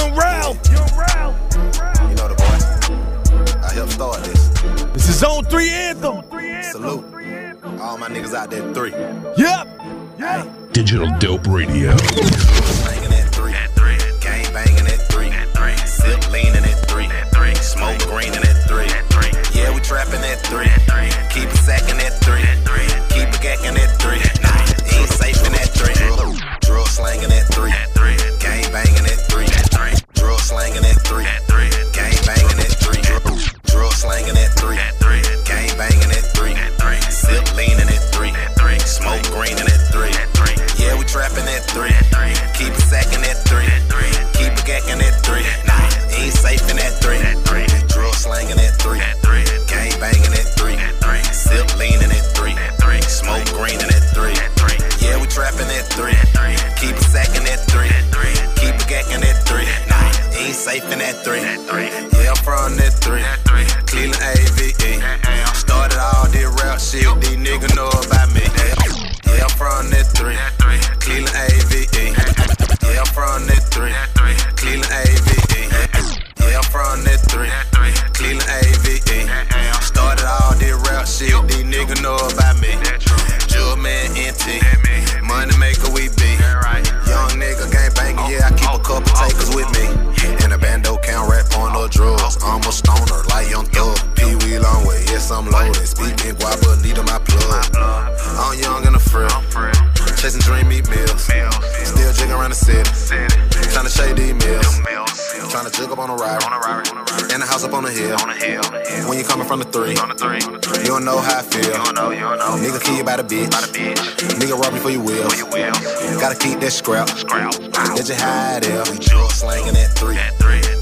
Young Ralph. Young Ralph. You know the boy. I helped start this. This is Zone 3 Anthem. Salute. All my niggas out there, three. Yep. Yeah. Digital Dope Radio. safe in that three. Three. Yeah, I'm from this chasing dream meat meals. Still jigging around the city. Trying to shade these meals. Trying to jig up on a ride. In the house up on the hill. When you coming from the three, you don't know how I feel. Nigga kill you by the bitch. Nigga rob you for your will. Gotta keep that scrap. Did you hide it? Slanging that three.